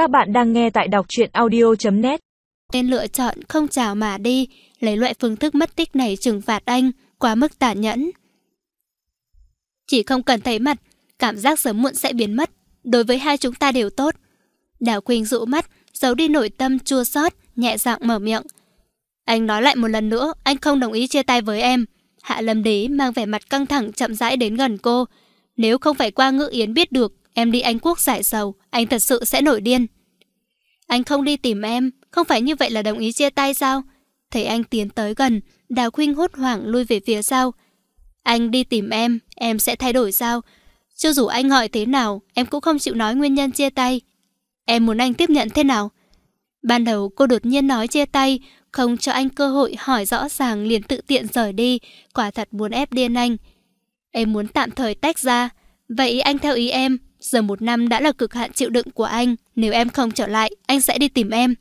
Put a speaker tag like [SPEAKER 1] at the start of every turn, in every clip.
[SPEAKER 1] Các bạn đang nghe tại đọc truyện audio.net
[SPEAKER 2] Nên lựa chọn không chào mà đi, lấy loại phương thức mất tích này trừng phạt anh, quá mức tàn nhẫn. Chỉ không cần thấy mặt, cảm giác sớm muộn sẽ biến mất. Đối với hai chúng ta đều tốt. Đào Quỳnh dụ mắt, giấu đi nội tâm chua xót, nhẹ giọng mở miệng. Anh nói lại một lần nữa, anh không đồng ý chia tay với em. Hạ Lâm Đế mang vẻ mặt căng thẳng chậm rãi đến gần cô. Nếu không phải qua ngữ yến biết được, em đi Anh Quốc giải sầu, anh thật sự sẽ nổi điên. Anh không đi tìm em, không phải như vậy là đồng ý chia tay sao? Thấy anh tiến tới gần, Đào Khuynh hốt hoảng lui về phía sau. Anh đi tìm em, em sẽ thay đổi sao? Cho dù anh hỏi thế nào, em cũng không chịu nói nguyên nhân chia tay. Em muốn anh tiếp nhận thế nào? Ban đầu cô đột nhiên nói chia tay, không cho anh cơ hội hỏi rõ ràng liền tự tiện rời đi, quả thật muốn ép điên anh. Em muốn tạm thời tách ra, vậy anh theo ý em, giờ một năm đã là cực hạn chịu đựng của anh, nếu em không trở lại, anh sẽ đi tìm em.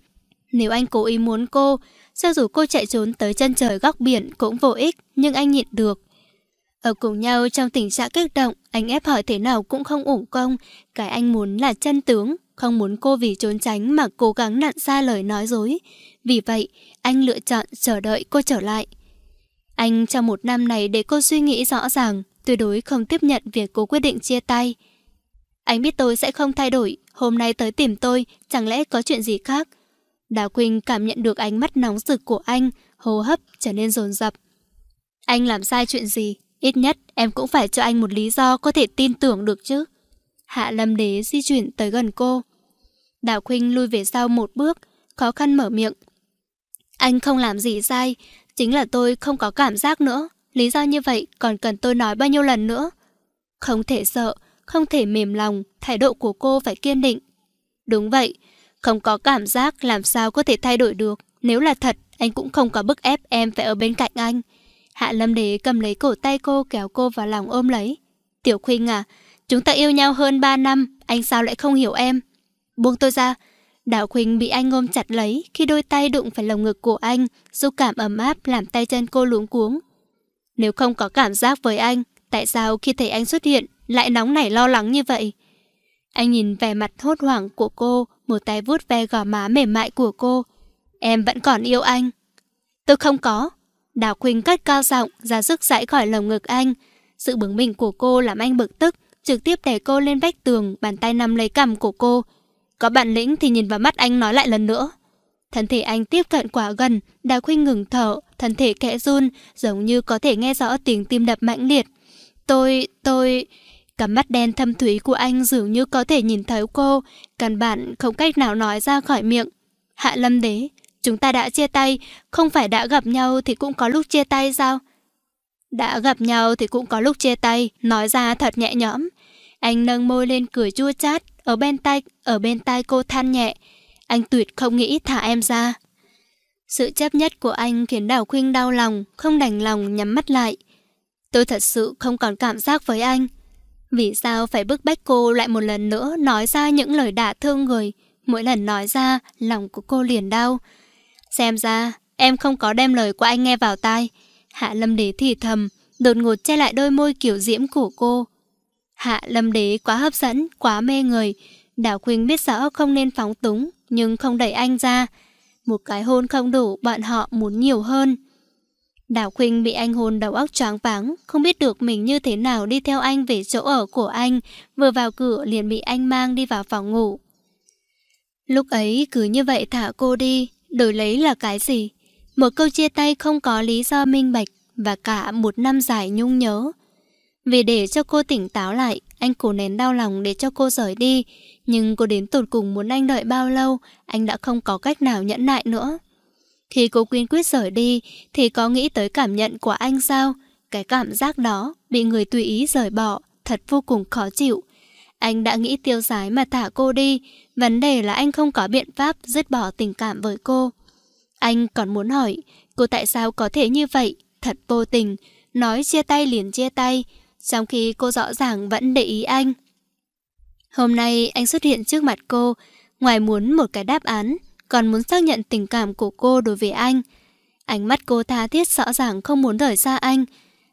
[SPEAKER 2] Nếu anh cố ý muốn cô, cho dù cô chạy trốn tới chân trời góc biển cũng vô ích, nhưng anh nhịn được. Ở cùng nhau trong tình trạng kích động, anh ép hỏi thế nào cũng không ủng công. Cái anh muốn là chân tướng, không muốn cô vì trốn tránh mà cố gắng nặn ra lời nói dối. Vì vậy, anh lựa chọn chờ đợi cô trở lại. Anh trong một năm này để cô suy nghĩ rõ ràng, tuyệt đối không tiếp nhận việc cô quyết định chia tay. Anh biết tôi sẽ không thay đổi, hôm nay tới tìm tôi, chẳng lẽ có chuyện gì khác? Đào Quỳnh cảm nhận được ánh mắt nóng rực của anh, hô hấp trở nên dồn dập. Anh làm sai chuyện gì? Ít nhất em cũng phải cho anh một lý do có thể tin tưởng được chứ. Hạ Lâm Đế di chuyển tới gần cô. Đào Khuynh lui về sau một bước, khó khăn mở miệng. Anh không làm gì sai, chính là tôi không có cảm giác nữa. Lý do như vậy còn cần tôi nói bao nhiêu lần nữa? Không thể sợ, không thể mềm lòng, thái độ của cô phải kiên định. Đúng vậy, không có cảm giác làm sao có thể thay đổi được. Nếu là thật, anh cũng không có bức ép em phải ở bên cạnh anh. Hạ Lâm Đế cầm lấy cổ tay cô kéo cô vào lòng ôm lấy. Tiểu Khuynh à, chúng ta yêu nhau hơn 3 năm, anh sao lại không hiểu em? Buông tôi ra. Đạo Khuynh bị anh ôm chặt lấy khi đôi tay đụng phải lồng ngực của anh, xúc cảm ấm áp làm tay chân cô luống cuống. Nếu không có cảm giác với anh, tại sao khi thấy anh xuất hiện lại nóng nảy lo lắng như vậy? Anh nhìn vẻ mặt hốt hoảng của cô, một tay vuốt ve gò má mềm mại của cô. Em vẫn còn yêu anh. Tôi không có. Đào quỳnh cất cao giọng, ra sức giải khỏi lồng ngực anh. Sự bướng bỉnh của cô làm anh bực tức, trực tiếp đẩy cô lên vách tường, bàn tay nắm lấy cằm của cô. Có bản lĩnh thì nhìn vào mắt anh nói lại lần nữa. Thân thể anh tiếp cận quá gần, Đào Khuynh ngừng thở, thân thể kẽ run, giống như có thể nghe rõ tiếng tim đập mãnh liệt. Tôi, tôi... Cặp mắt đen thâm thúy của anh dường như có thể nhìn thấy cô, căn bản không cách nào nói ra khỏi miệng. Hạ lâm đế, chúng ta đã chia tay, không phải đã gặp nhau thì cũng có lúc chia tay sao? Đã gặp nhau thì cũng có lúc chia tay, nói ra thật nhẹ nhõm. Anh nâng môi lên cười chua chát, ở bên tay, ở bên tai cô than nhẹ. Anh tuyệt không nghĩ thả em ra. Sự chấp nhất của anh khiến Đào Khuynh đau lòng, không đành lòng nhắm mắt lại. Tôi thật sự không còn cảm giác với anh. Vì sao phải bức bách cô lại một lần nữa nói ra những lời đả thương người? Mỗi lần nói ra, lòng của cô liền đau. Xem ra, em không có đem lời của anh nghe vào tai. Hạ Lâm Đế thì thầm, đột ngột che lại đôi môi kiểu diễm của cô. Hạ Lâm Đế quá hấp dẫn, quá mê người. Đào Khuynh biết rõ không nên phóng túng, nhưng không đẩy anh ra. Một cái hôn không đủ, bọn họ muốn nhiều hơn. Đào Khuynh bị anh hôn đầu óc choáng váng, không biết được mình như thế nào đi theo anh về chỗ ở của anh, vừa vào cửa liền bị anh mang đi vào phòng ngủ. Lúc ấy cứ như vậy thả cô đi, đổi lấy là cái gì? Một câu chia tay không có lý do minh bạch và cả một năm dài nhung nhớ. Vì để cho cô tỉnh táo lại, anh cố nén đau lòng để cho cô rời đi, nhưng cô đến tột cùng muốn anh đợi bao lâu, anh đã không có cách nào nhẫn nại nữa. Khi cô quyên quyết rời đi, thì có nghĩ tới cảm nhận của anh sao? Cái cảm giác đó, bị người tùy ý rời bỏ, thật vô cùng khó chịu. Anh đã nghĩ tiêu sái mà thả cô đi, vấn đề là anh không có biện pháp dứt bỏ tình cảm với cô. Anh còn muốn hỏi, cô tại sao có thể như vậy? Thật vô tình, nói chia tay liền chia tay, trong khi cô rõ ràng vẫn để ý anh. Hôm nay anh xuất hiện trước mặt cô, ngoài muốn một cái đáp án, còn muốn xác nhận tình cảm của cô đối với anh. Ánh mắt cô tha thiết rõ ràng không muốn rời xa anh.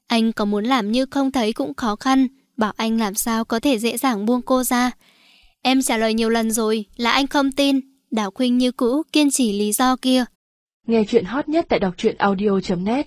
[SPEAKER 2] Anh có muốn làm như không thấy cũng khó khăn, bảo anh làm sao có thể dễ dàng buông cô ra. Em trả lời nhiều lần rồi là anh không tin. Đào Khuynh như cũ kiên trì lý do kia.
[SPEAKER 1] Nghe chuyện hot nhất tại đọc truyện audio.net